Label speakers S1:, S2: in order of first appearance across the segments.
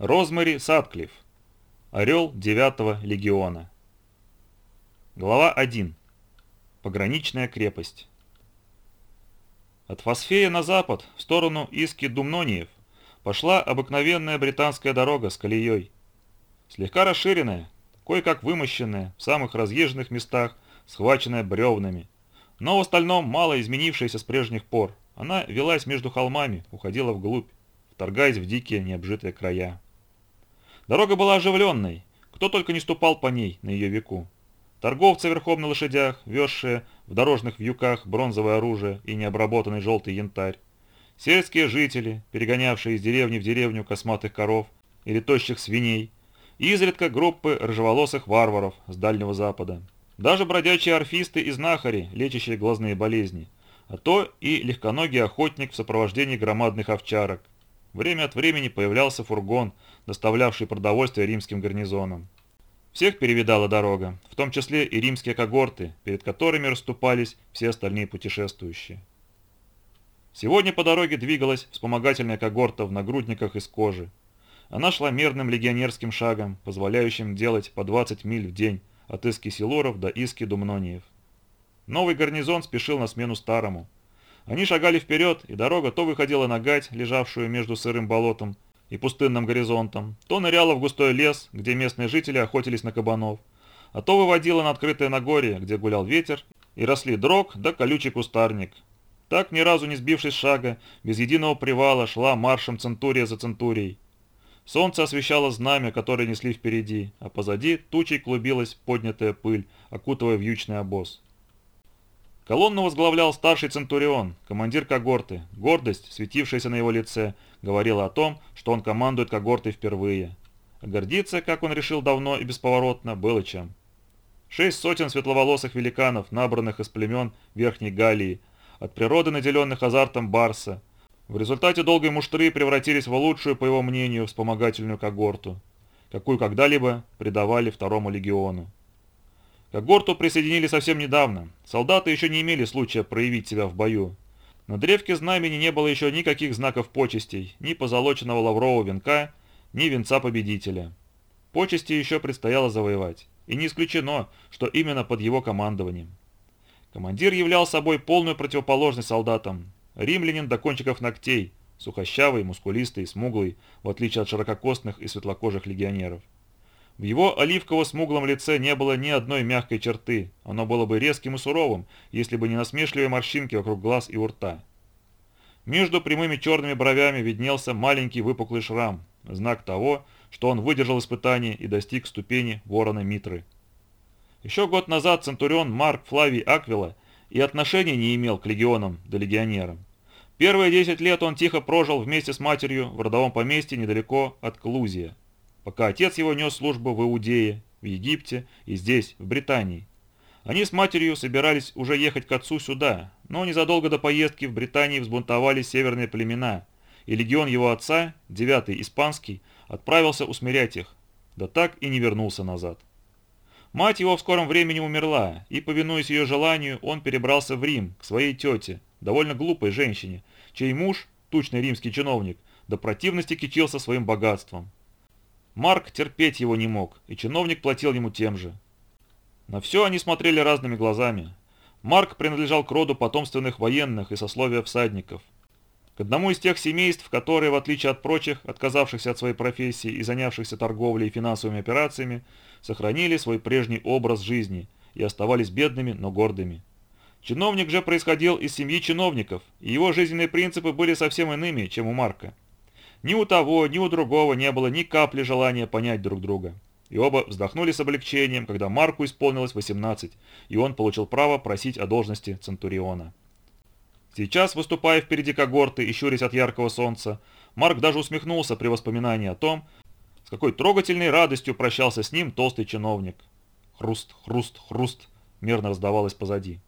S1: Розмари Сатклифф. Орел 9 легиона. Глава 1. Пограничная крепость. От Фосфея на запад, в сторону Иски-Думнониев, пошла обыкновенная британская дорога с колеей. Слегка расширенная, кое-как вымощенная, в самых разъезженных местах, схваченная бревнами. Но в остальном мало изменившаяся с прежних пор. Она велась между холмами, уходила вглубь, вторгаясь в дикие необжитые края. Дорога была оживленной, кто только не ступал по ней на ее веку. Торговцы верхом на лошадях, везшие в дорожных вьюках бронзовое оружие и необработанный желтый янтарь. Сельские жители, перегонявшие из деревни в деревню косматых коров или тощих свиней. И изредка группы рыжеволосых варваров с Дальнего Запада. Даже бродячие орфисты и знахари, лечащие глазные болезни. А то и легконогий охотник в сопровождении громадных овчарок. Время от времени появлялся фургон – доставлявший продовольствие римским гарнизонам. Всех перевидала дорога, в том числе и римские когорты, перед которыми расступались все остальные путешествующие. Сегодня по дороге двигалась вспомогательная когорта в нагрудниках из кожи. Она шла мерным легионерским шагом, позволяющим делать по 20 миль в день от Иски Силоров до Иски Думнониев. Новый гарнизон спешил на смену старому. Они шагали вперед, и дорога то выходила на гать, лежавшую между сырым болотом, и пустынным горизонтом, то ныряла в густой лес, где местные жители охотились на кабанов, а то выводила на открытое Нагорье, где гулял ветер, и росли дрог да колючий кустарник. Так, ни разу не сбившись шага, без единого привала шла маршем центурия за центурией. Солнце освещало знамя, которое несли впереди, а позади тучей клубилась поднятая пыль, окутывая вьючный обоз. Колонну возглавлял старший Центурион, командир когорты. Гордость, светившаяся на его лице, говорила о том, что он командует когортой впервые. А гордиться, как он решил давно и бесповоротно, было чем. Шесть сотен светловолосых великанов, набранных из племен Верхней Галлии, от природы наделенных азартом Барса, в результате долгой муштры превратились в лучшую, по его мнению, вспомогательную когорту, какую когда-либо придавали второму легиону. К горту присоединили совсем недавно. Солдаты еще не имели случая проявить себя в бою. На древке знамени не было еще никаких знаков почестей, ни позолоченного лаврового венка, ни венца победителя. Почести еще предстояло завоевать. И не исключено, что именно под его командованием. Командир являл собой полную противоположность солдатам. Римлянин до кончиков ногтей, сухощавый, мускулистый, смуглый, в отличие от ширококостных и светлокожих легионеров. В его оливково-смуглом лице не было ни одной мягкой черты, оно было бы резким и суровым, если бы не насмешливые морщинки вокруг глаз и у рта. Между прямыми черными бровями виднелся маленький выпуклый шрам, знак того, что он выдержал испытание и достиг ступени ворона Митры. Еще год назад Центурион Марк Флавий Аквила и отношения не имел к легионам да легионерам. Первые 10 лет он тихо прожил вместе с матерью в родовом поместье недалеко от Клузия пока отец его нес службу в Иудее, в Египте и здесь, в Британии. Они с матерью собирались уже ехать к отцу сюда, но незадолго до поездки в Британии взбунтовались северные племена, и легион его отца, девятый испанский, отправился усмирять их, да так и не вернулся назад. Мать его в скором времени умерла, и, повинуясь ее желанию, он перебрался в Рим, к своей тете, довольно глупой женщине, чей муж, тучный римский чиновник, до противности кичился своим богатством. Марк терпеть его не мог, и чиновник платил ему тем же. На все они смотрели разными глазами. Марк принадлежал к роду потомственных военных и сословия всадников. К одному из тех семейств, которые, в отличие от прочих, отказавшихся от своей профессии и занявшихся торговлей и финансовыми операциями, сохранили свой прежний образ жизни и оставались бедными, но гордыми. Чиновник же происходил из семьи чиновников, и его жизненные принципы были совсем иными, чем у Марка. Ни у того, ни у другого не было ни капли желания понять друг друга. И оба вздохнули с облегчением, когда Марку исполнилось 18, и он получил право просить о должности Центуриона. Сейчас, выступая впереди когорты и щурясь от яркого солнца, Марк даже усмехнулся при воспоминании о том, с какой трогательной радостью прощался с ним толстый чиновник. Хруст, хруст, хруст мерно раздавалось позади.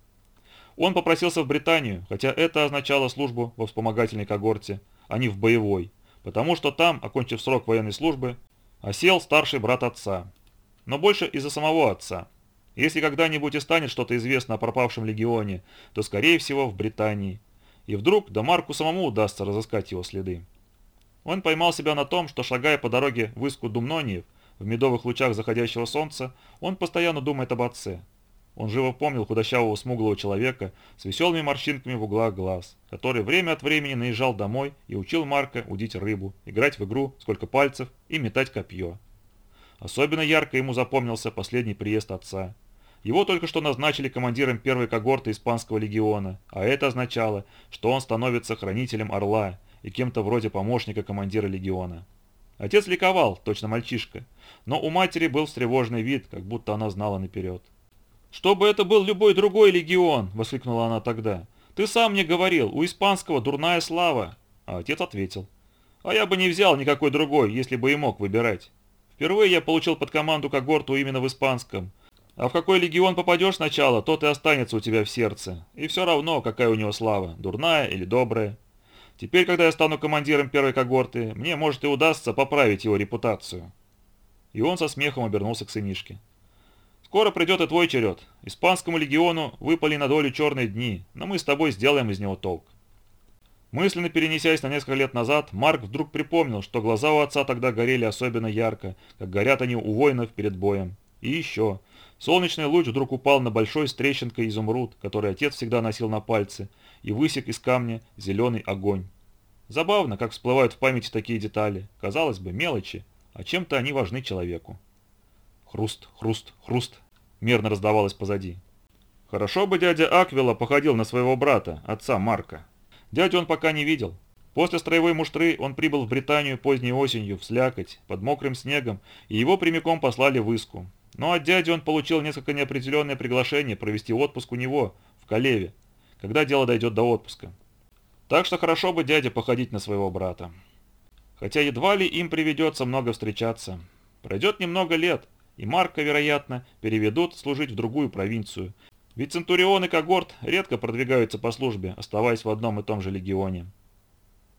S1: Он попросился в Британию, хотя это означало службу во вспомогательной когорте, а не в боевой, потому что там, окончив срок военной службы, осел старший брат отца. Но больше из-за самого отца. Если когда-нибудь и станет что-то известно о пропавшем легионе, то скорее всего в Британии. И вдруг да Марку самому удастся разыскать его следы. Он поймал себя на том, что шагая по дороге в Иску Думнониев, в медовых лучах заходящего солнца, он постоянно думает об отце. Он живо помнил худощавого смуглого человека с веселыми морщинками в углах глаз, который время от времени наезжал домой и учил Марка удить рыбу, играть в игру «Сколько пальцев» и метать копье. Особенно ярко ему запомнился последний приезд отца. Его только что назначили командиром первой когорты Испанского легиона, а это означало, что он становится хранителем Орла и кем-то вроде помощника командира легиона. Отец ликовал, точно мальчишка, но у матери был встревоженный вид, как будто она знала наперед. «Чтобы это был любой другой легион!» – воскликнула она тогда. «Ты сам мне говорил, у испанского дурная слава!» А отец ответил. «А я бы не взял никакой другой, если бы и мог выбирать. Впервые я получил под команду когорту именно в испанском. А в какой легион попадешь сначала, тот и останется у тебя в сердце. И все равно, какая у него слава, дурная или добрая. Теперь, когда я стану командиром первой когорты, мне, может, и удастся поправить его репутацию». И он со смехом обернулся к сынишке. «Скоро придет и твой черед. Испанскому легиону выпали на долю черные дни, но мы с тобой сделаем из него толк». Мысленно перенесясь на несколько лет назад, Марк вдруг припомнил, что глаза у отца тогда горели особенно ярко, как горят они у воинов перед боем. И еще. Солнечный луч вдруг упал на большой с трещинкой изумруд, который отец всегда носил на пальце, и высек из камня зеленый огонь. Забавно, как всплывают в памяти такие детали. Казалось бы, мелочи, а чем-то они важны человеку. Хруст, хруст, хруст, мерно раздавалось позади. Хорошо бы дядя Аквила походил на своего брата, отца Марка. Дядю он пока не видел. После строевой муштры он прибыл в Британию поздней осенью, в слякоть, под мокрым снегом, и его прямиком послали в Иску. Но от дяди он получил несколько неопределенное приглашение провести отпуск у него, в Калеве, когда дело дойдет до отпуска. Так что хорошо бы дядя походить на своего брата. Хотя едва ли им приведется много встречаться. Пройдет немного лет, и Марка, вероятно, переведут служить в другую провинцию, ведь Центурион и Когорт редко продвигаются по службе, оставаясь в одном и том же легионе.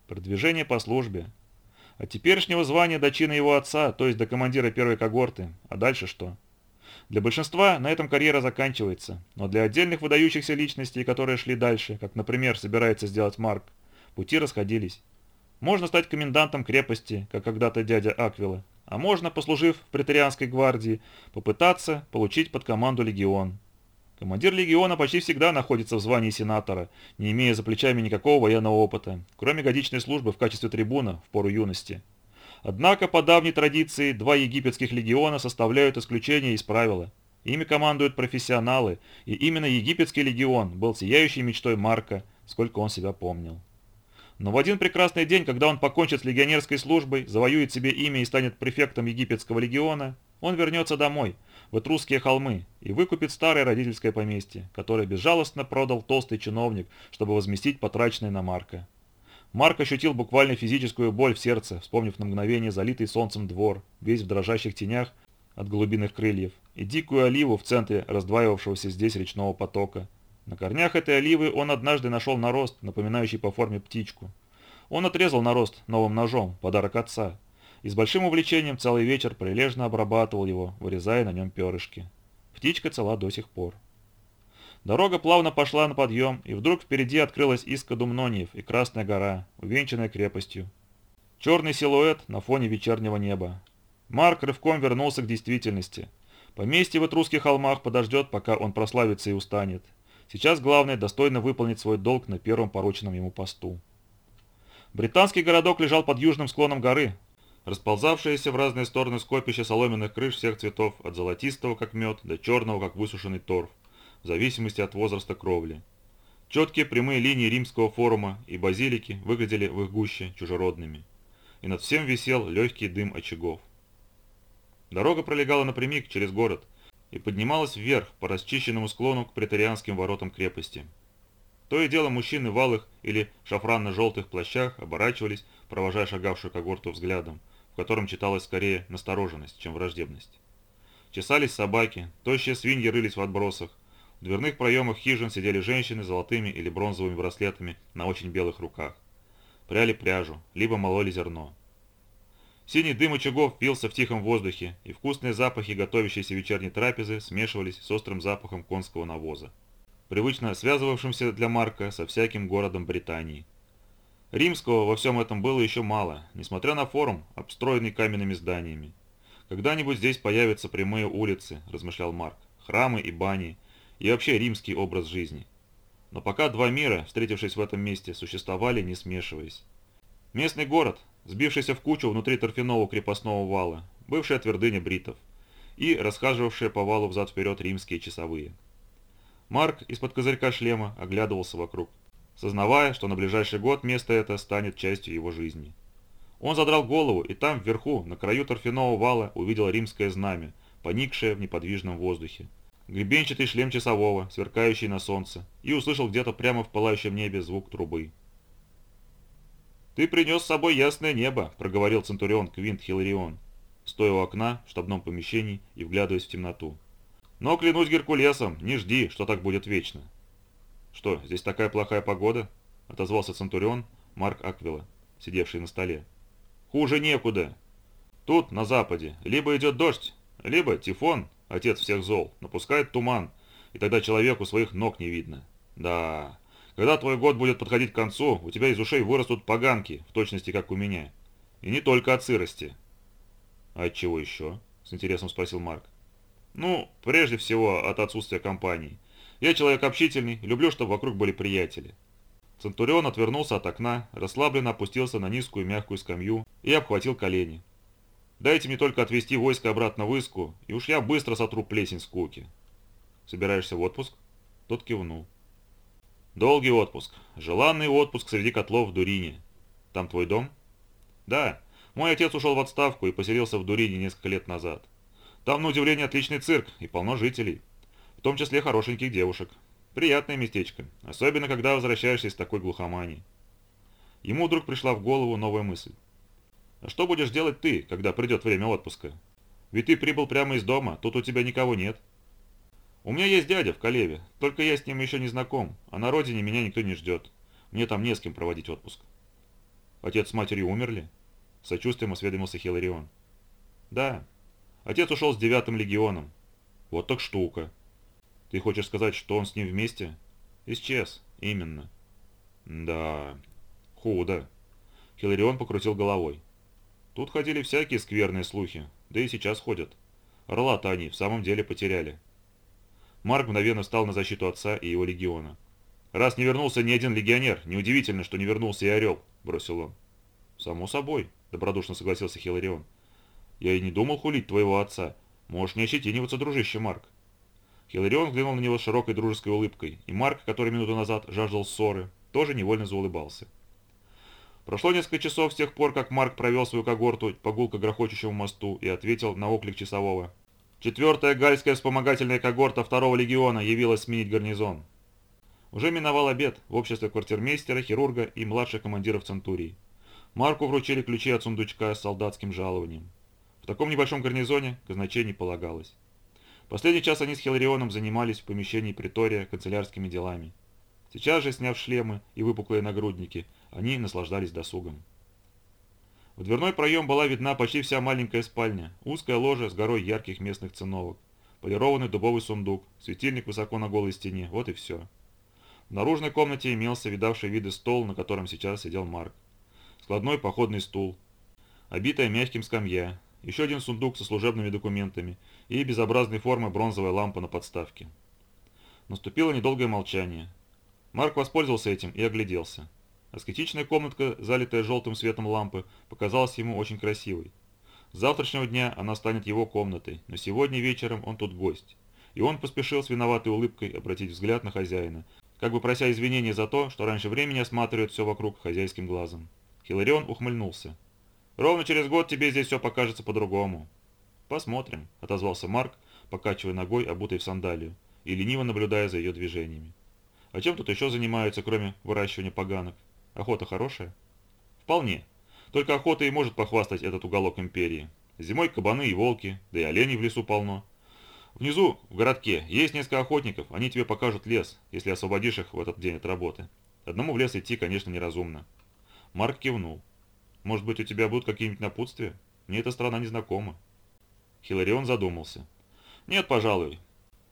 S1: Продвижение по службе. От теперешнего звания до чина его отца, то есть до командира первой когорты. А дальше что? Для большинства на этом карьера заканчивается, но для отдельных выдающихся личностей, которые шли дальше, как, например, собирается сделать Марк, пути расходились. Можно стать комендантом крепости, как когда-то дядя Аквила, а можно, послужив в претерианской гвардии, попытаться получить под команду легион. Командир легиона почти всегда находится в звании сенатора, не имея за плечами никакого военного опыта, кроме годичной службы в качестве трибуна в пору юности. Однако, по давней традиции, два египетских легиона составляют исключение из правила. Ими командуют профессионалы, и именно египетский легион был сияющей мечтой Марка, сколько он себя помнил. Но в один прекрасный день, когда он покончит с легионерской службой, завоюет себе имя и станет префектом египетского легиона, он вернется домой – в Этрусские холмы и выкупит старое родительское поместье, которое безжалостно продал толстый чиновник, чтобы возместить потраченное на Марка. Марк ощутил буквально физическую боль в сердце, вспомнив на мгновение залитый солнцем двор, весь в дрожащих тенях от голубиных крыльев, и дикую оливу в центре раздваивавшегося здесь речного потока. На корнях этой оливы он однажды нашел нарост, напоминающий по форме птичку. Он отрезал нарост новым ножом, подарок отца, и с большим увлечением целый вечер прилежно обрабатывал его, вырезая на нем перышки. Птичка цела до сих пор. Дорога плавно пошла на подъем, и вдруг впереди открылась иска Думнониев и Красная гора, увенчанная крепостью. Черный силуэт на фоне вечернего неба. Марк рывком вернулся к действительности. Поместье в Этрусских холмах подождет, пока он прославится и устанет. Сейчас главное достойно выполнить свой долг на первом порученном ему посту. Британский городок лежал под южным склоном горы, Расползавшиеся в разные стороны скопища соломенных крыш всех цветов, от золотистого как мед до черного как высушенный торф, в зависимости от возраста кровли. Четкие прямые линии римского форума и базилики выглядели в их гуще чужеродными. И над всем висел легкий дым очагов. Дорога пролегала напрямик через город и поднималась вверх по расчищенному склону к претарианским воротам крепости. То и дело мужчины в алых или шафранно-желтых плащах оборачивались, провожая шагавшую когорту взглядом, в котором читалась скорее настороженность, чем враждебность. Чесались собаки, тощие свиньи рылись в отбросах, в дверных проемах хижин сидели женщины с золотыми или бронзовыми браслетами на очень белых руках. Пряли пряжу, либо мололи зерно. Синий дым очагов пился в тихом воздухе, и вкусные запахи готовящейся вечерней трапезы смешивались с острым запахом конского навоза, привычно связывавшимся для Марка со всяким городом Британии. Римского во всем этом было еще мало, несмотря на форум, обстроенный каменными зданиями. «Когда-нибудь здесь появятся прямые улицы», – размышлял Марк, – «храмы и бани, и вообще римский образ жизни». Но пока два мира, встретившись в этом месте, существовали, не смешиваясь. Местный город, сбившийся в кучу внутри торфяного крепостного вала, бывшая твердыня бритов, и расхаживавшие по валу взад-вперед римские часовые. Марк из-под козырька шлема оглядывался вокруг, сознавая, что на ближайший год место это станет частью его жизни. Он задрал голову, и там, вверху, на краю торфяного вала, увидел римское знамя, поникшее в неподвижном воздухе. Гребенчатый шлем часового, сверкающий на солнце, и услышал где-то прямо в пылающем небе звук трубы. «Ты принес с собой ясное небо», – проговорил Центурион Квинт Хиларион, стоя у окна в штабном помещении и вглядываясь в темноту. «Но клянусь Геркулесом, не жди, что так будет вечно». «Что, здесь такая плохая погода?» – отозвался Центурион Марк Аквила, сидевший на столе. Хуже некуда. Тут, на западе, либо идет дождь, либо Тифон, отец всех зол, напускает туман, и тогда человеку своих ног не видно. Да, когда твой год будет подходить к концу, у тебя из ушей вырастут поганки, в точности как у меня. И не только от сырости. А от чего еще? С интересом спросил Марк. Ну, прежде всего, от отсутствия компании. Я человек общительный, люблю, чтобы вокруг были приятели. Центурион отвернулся от окна, расслабленно опустился на низкую мягкую скамью и обхватил колени. «Дайте мне только отвезти войско обратно в Иску, и уж я быстро сотру плесень скуки». «Собираешься в отпуск?» Тот кивнул. «Долгий отпуск. Желанный отпуск среди котлов в Дурине. Там твой дом?» «Да. Мой отец ушел в отставку и поселился в Дурине несколько лет назад. Там, на удивление, отличный цирк и полно жителей, в том числе хорошеньких девушек. Приятное местечко, особенно когда возвращаешься из такой глухомании. Ему вдруг пришла в голову новая мысль. А что будешь делать ты, когда придет время отпуска? Ведь ты прибыл прямо из дома, тут у тебя никого нет. У меня есть дядя в Калеве, только я с ним еще не знаком, а на родине меня никто не ждет. Мне там не с кем проводить отпуск. Отец с матерью умерли? Сочувствием осведомился Хиларион. Да. Отец ушел с девятым легионом. Вот так штука. Ты хочешь сказать, что он с ним вместе? Исчез, именно. Да, худо. Хиларион покрутил головой. Тут ходили всякие скверные слухи, да и сейчас ходят. Орла-то они в самом деле потеряли. Марк мгновенно встал на защиту отца и его легиона. «Раз не вернулся ни один легионер, неудивительно, что не вернулся и Орел», – бросил он. «Само собой», – добродушно согласился Хиларион. «Я и не думал хулить твоего отца. Можешь не ощетиниваться, дружище Марк. Хиларион взглянул на него с широкой дружеской улыбкой, и Марк, который минуту назад жаждал ссоры, тоже невольно заулыбался. Прошло несколько часов с тех пор, как Марк провел свою когорту по гулко грохочущему мосту и ответил на оклик часового. Четвертая гальская вспомогательная когорта второго легиона явилась сменить гарнизон. Уже миновал обед в обществе квартирмейстера, хирурга и младших командиров Центурии. Марку вручили ключи от сундучка с солдатским жалованием. В таком небольшом гарнизоне казначей не полагалось. Последний час они с Хиларионом занимались в помещении притория канцелярскими делами. Сейчас же, сняв шлемы и выпуклые нагрудники, они наслаждались досугом. В дверной проем была видна почти вся маленькая спальня, узкая ложа с горой ярких местных циновок, полированный дубовый сундук, светильник высоко на голой стене, вот и все. В наружной комнате имелся видавший виды стол, на котором сейчас сидел Марк. Складной походный стул, обитая мягким скамья, еще один сундук со служебными документами и безобразной формы бронзовая лампа на подставке. Наступило недолгое молчание. Марк воспользовался этим и огляделся. Аскетичная комнатка, залитая желтым светом лампы, показалась ему очень красивой. С завтрашнего дня она станет его комнатой, но сегодня вечером он тут гость. И он поспешил с виноватой улыбкой обратить взгляд на хозяина, как бы прося извинения за то, что раньше времени осматривает все вокруг хозяйским глазом. Хиларион ухмыльнулся. Ровно через год тебе здесь все покажется по-другому». «Посмотрим», — отозвался Марк, покачивая ногой, обутой в сандалию, и лениво наблюдая за ее движениями. «А чем тут еще занимаются, кроме выращивания поганок? Охота хорошая?» «Вполне. Только охота и может похвастать этот уголок империи. Зимой кабаны и волки, да и оленей в лесу полно. Внизу, в городке, есть несколько охотников, они тебе покажут лес, если освободишь их в этот день от работы. Одному в лес идти, конечно, неразумно». Марк кивнул. Может быть, у тебя будут какие-нибудь напутствия? Мне эта страна не знакома». Хиларион задумался. «Нет, пожалуй».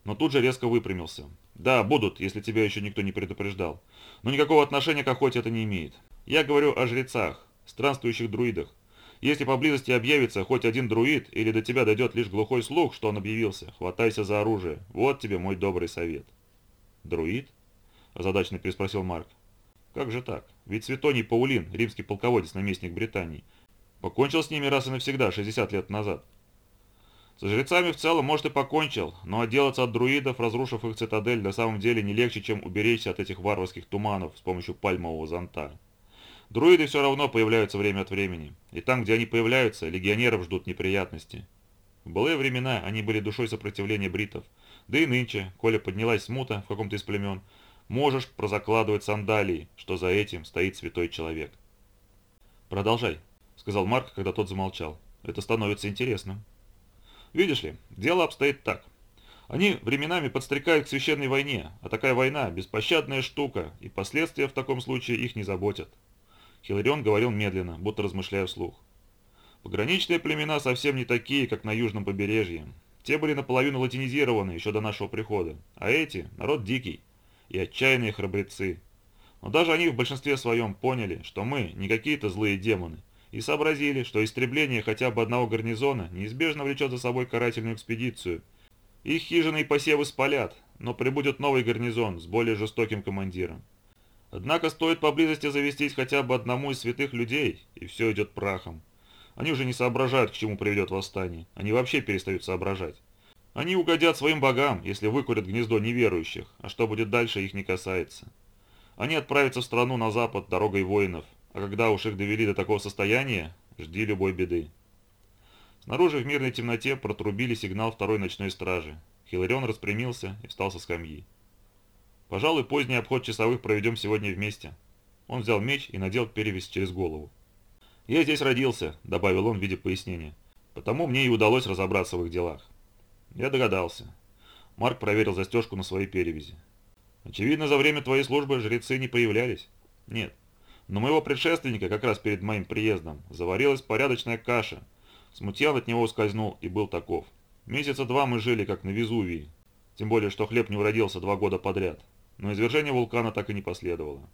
S1: Но тут же резко выпрямился. «Да, будут, если тебя еще никто не предупреждал. Но никакого отношения к охоте это не имеет. Я говорю о жрецах, странствующих друидах. Если поблизости объявится хоть один друид, или до тебя дойдет лишь глухой слух, что он объявился, хватайся за оружие. Вот тебе мой добрый совет». «Друид?» – озадаченно переспросил Марк. «Как же так? Ведь Светоний Паулин, римский полководец-наместник Британии, покончил с ними раз и навсегда, 60 лет назад». Со жрецами в целом, может, и покончил, но отделаться от друидов, разрушив их цитадель, на самом деле не легче, чем уберечься от этих варварских туманов с помощью пальмового зонта. Друиды все равно появляются время от времени, и там, где они появляются, легионеров ждут неприятности. В былые времена они были душой сопротивления бритов, да и нынче, коли поднялась смута в каком-то из племен, можешь прозакладывать сандалии, что за этим стоит святой человек. «Продолжай», — сказал Марк, когда тот замолчал. «Это становится интересным». Видишь ли, дело обстоит так. Они временами подстрекают к священной войне, а такая война – беспощадная штука, и последствия в таком случае их не заботят. Хиларион говорил медленно, будто размышляя вслух. Пограничные племена совсем не такие, как на южном побережье. Те были наполовину латинизированы еще до нашего прихода, а эти – народ дикий и отчаянные храбрецы. Но даже они в большинстве своем поняли, что мы не какие-то злые демоны, и сообразили, что истребление хотя бы одного гарнизона неизбежно влечет за собой карательную экспедицию. Их хижины и посевы спалят, но прибудет новый гарнизон с более жестоким командиром. Однако стоит поблизости завестись хотя бы одному из святых людей, и все идет прахом. Они уже не соображают, к чему приведет восстание. Они вообще перестают соображать. Они угодят своим богам, если выкурят гнездо неверующих, а что будет дальше, их не касается. Они отправятся в страну на запад дорогой воинов, а когда уж их довели до такого состояния, жди любой беды. Снаружи в мирной темноте протрубили сигнал второй ночной стражи. Хиларион распрямился и встал со скамьи. «Пожалуй, поздний обход часовых проведем сегодня вместе». Он взял меч и надел перевязь через голову. «Я здесь родился», — добавил он в виде пояснения. «Потому мне и удалось разобраться в их делах». Я догадался. Марк проверил застежку на своей перевязи. «Очевидно, за время твоей службы жрецы не появлялись?» «Нет. Но моего предшественника, как раз перед моим приездом, заварилась порядочная каша. Смутьян от него ускользнул и был таков. Месяца два мы жили, как на Везувии. Тем более, что хлеб не уродился два года подряд. Но извержение вулкана так и не последовало.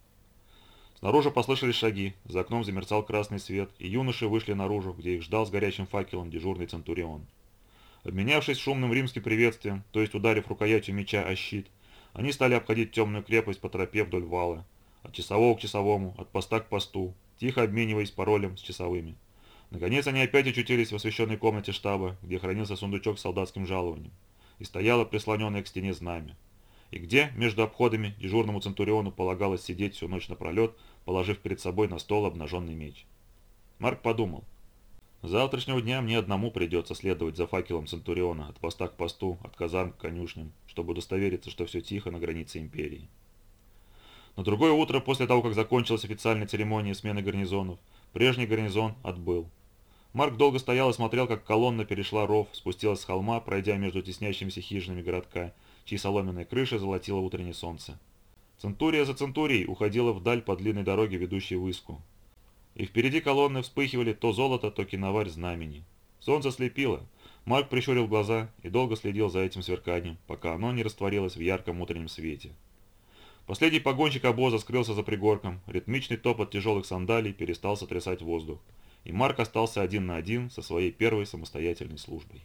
S1: Снаружи послышались шаги, за окном замерцал красный свет, и юноши вышли наружу, где их ждал с горячим факелом дежурный Центурион. Обменявшись шумным римским приветствием, то есть ударив рукоятью меча о щит, они стали обходить темную крепость по тропе вдоль вала, часового к часовому, от поста к посту, тихо обмениваясь паролем с часовыми. Наконец они опять очутились в освещенной комнате штаба, где хранился сундучок с солдатским жалованием, и стояло прислоненное к стене знамя. И где, между обходами, дежурному Центуриону полагалось сидеть всю ночь напролет, положив перед собой на стол обнаженный меч. Марк подумал. Завтрашнего дня мне одному придется следовать за факелом Центуриона от поста к посту, от казарм к конюшням, чтобы удостовериться, что все тихо на границе империи. На другое утро, после того, как закончилась официальная церемония смены гарнизонов, прежний гарнизон отбыл. Марк долго стоял и смотрел, как колонна перешла ров, спустилась с холма, пройдя между теснящимися хижинами городка, чьи соломенные крыши золотило утреннее солнце. Центурия за центурией уходила вдаль по длинной дороге, ведущей в Иску. И впереди колонны вспыхивали то золото, то киноварь знамени. Солнце слепило. Марк прищурил глаза и долго следил за этим сверканием, пока оно не растворилось в ярком утреннем свете. Последний погонщик обоза скрылся за пригорком, ритмичный топот тяжелых сандалий перестал сотрясать воздух, и Марк остался один на один со своей первой самостоятельной службой.